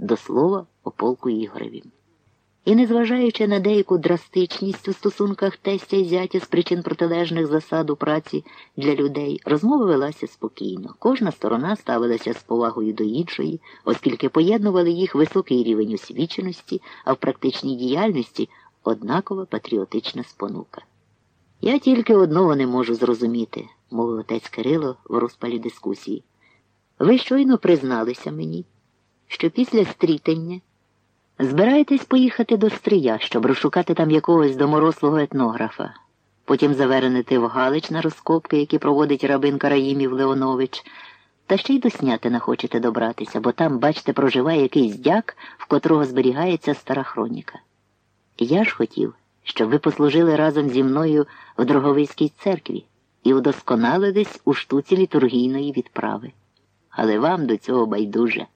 до слова о полку Ігоревім. І, незважаючи на деяку драстичність у стосунках тестя і зятя з причин протилежних засад у праці для людей, розмова велася спокійно. Кожна сторона ставилася з повагою до іншої, оскільки поєднували їх високий рівень освіченості, а в практичній діяльності однакова патріотична спонука. Я тільки одного не можу зрозуміти, мовив отець Кирило в розпалі дискусії. Ви щойно призналися мені, що після стрітення. Збираєтесь поїхати до Стрия, щоб розшукати там якогось доморослого етнографа, потім завернити в Галич на розкопки, які проводить рабин Караїмів Леонович, та ще й до Снятина хочете добратися, бо там, бачите, проживає якийсь дяк, в котрого зберігається стара хроніка. Я ж хотів, щоб ви послужили разом зі мною в Дроговиській церкві і удосконалились у штуці літургійної відправи. Але вам до цього байдуже.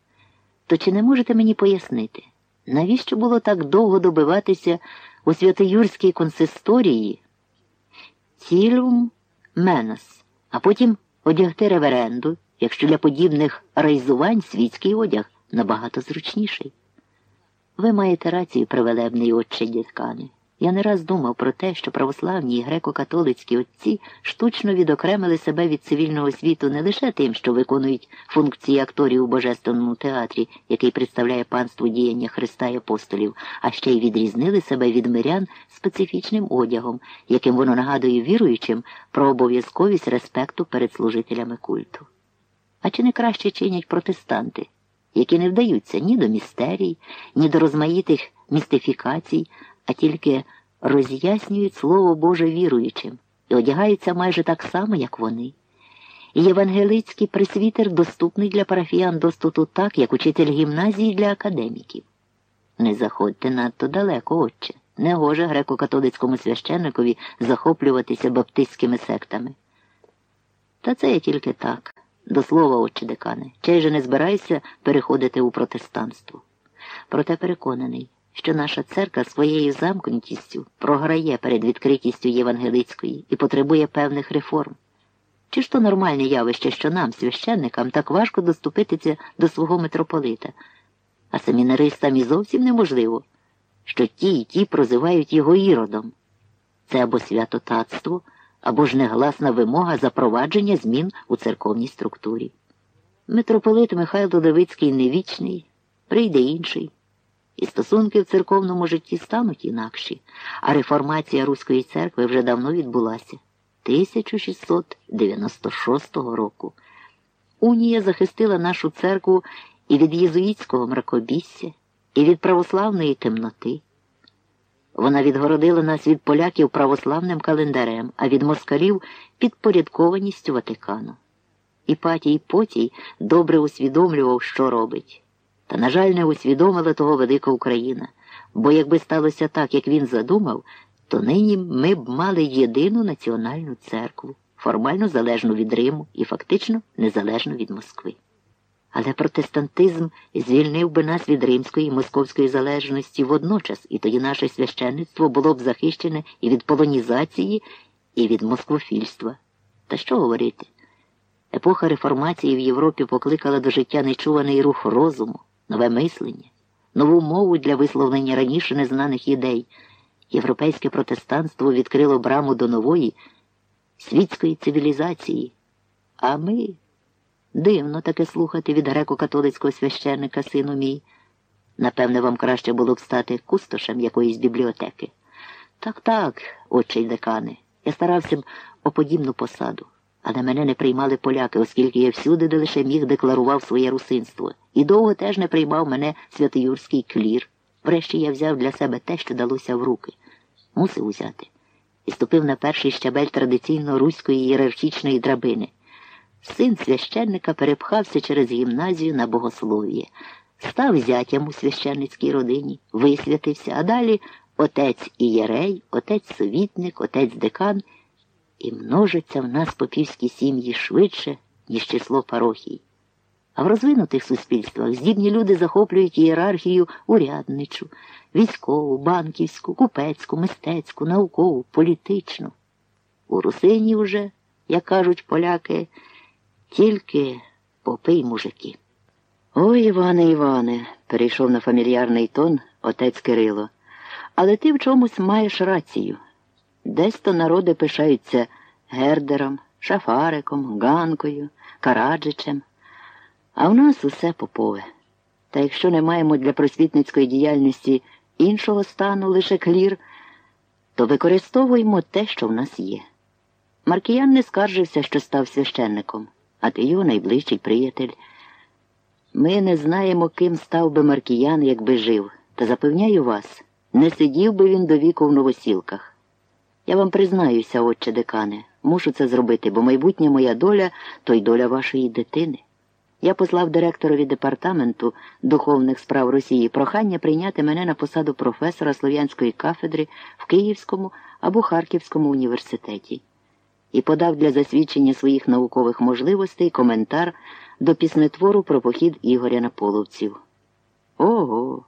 То чи не можете мені пояснити? Навіщо було так довго добиватися у Святоюрській консисторії цілум менас, а потім одягти реверенду, якщо для подібних райзувань світський одяг набагато зручніший? Ви маєте рацію, привелебний отче діткани. Я не раз думав про те, що православні і греко-католицькі отці штучно відокремили себе від цивільного світу не лише тим, що виконують функції акторів у божественному театрі, який представляє панство діяння Христа і апостолів, а ще й відрізнили себе від мирян специфічним одягом, яким воно нагадує віруючим про обов'язковість респекту перед служителями культу. А чи не краще чинять протестанти, які не вдаються ні до містерій, ні до розмаїтих містифікацій? А тільки роз'яснюють Слово Боже віруючим і одягаються майже так само, як вони. І євангелицький присвітер доступний для парафіян доступу так, як учитель гімназії для академіків. Не заходьте надто далеко, отче. Не гоже греко-католицькому священникові захоплюватися баптистськими сектами. Та це я тільки так, до слова, отче декане, чей же не збирайся переходити у протестанство. Проте переконаний що наша церква своєю замкнутістю програє перед відкритістю євангелицької і потребує певних реформ. Чи ж то нормальне явище, що нам, священникам, так важко доступитися до свого митрополита, а семінаристам і зовсім неможливо, що ті і ті прозивають його іродом. Це або святотатство, або ж негласна вимога запровадження змін у церковній структурі. Митрополит Михайло Левицький невічний, прийде інший. І стосунки в церковному житті стануть інакші, а реформація Руської церкви вже давно відбулася 1696 року. Унія захистила нашу церкву і від єзуїтського мракобісся, і від православної темноти. Вона відгородила нас від поляків православним календарем, а від москалів підпорядкованістю Ватикану. Іпатій Потій добре усвідомлював, що робить. Та, на жаль, не усвідомила того велика Україна, бо якби сталося так, як він задумав, то нині ми б мали єдину національну церкву, формально залежну від Риму і фактично незалежну від Москви. Але протестантизм звільнив би нас від римської і московської залежності водночас, і тоді наше священництво було б захищене і від полонізації, і від москвофільства. Та що говорити? Епоха реформації в Європі покликала до життя нечуваний рух розуму нове мислення, нову мову для висловлення раніше незнаних ідей. Європейське протестанство відкрило браму до нової світської цивілізації. А ми дивно таке слухати від греко-католицького священника, сину мій. Напевне, вам краще було б стати кустошем якоїсь бібліотеки. Так, так, отче й декани. Я старався б о подібну посаду. Але мене не приймали поляки, оскільки я всюди, де лише міг, декларував своє русинство. І довго теж не приймав мене святоюрський клір. Врешті я взяв для себе те, що далося в руки. Мусив узяти. І ступив на перший щабель традиційно руської ієрархічної драбини. Син священника перепхався через гімназію на богослов'я, став зятям у священницькій родині, висвятився, а далі отець ієрей, отець совітник, отець декан і множаться в нас попівські сім'ї швидше, ніж число парохій. А в розвинутих суспільствах здібні люди захоплюють ієрархію урядничу, військову, банківську, купецьку, мистецьку, наукову, політичну. У русині вже, як кажуть поляки, тільки попи й мужики. Ой, Іване, Іване, перейшов на фамільярний тон отець Кирило. Але ти в чомусь маєш рацію. Десь то народи пишаються гердером, шафариком, ганкою, караджичем, а в нас усе попове. Та якщо не маємо для просвітницької діяльності іншого стану лише клір, то використовуємо те, що в нас є. Маркіян не скаржився, що став священником, а ти його найближчий приятель. Ми не знаємо, ким став би Маркіян, якби жив, та запевняю вас, не сидів би він до віку в новосілках. Я вам признаюся, отче декане, мушу це зробити, бо майбутня моя доля то й доля вашої дитини. Я послав директорові департаменту духовних справ Росії прохання прийняти мене на посаду професора слов'янської кафедри в Київському або Харківському університеті і подав для засвідчення своїх наукових можливостей коментар до піснетвору про похід Ігоря на половців. Ого!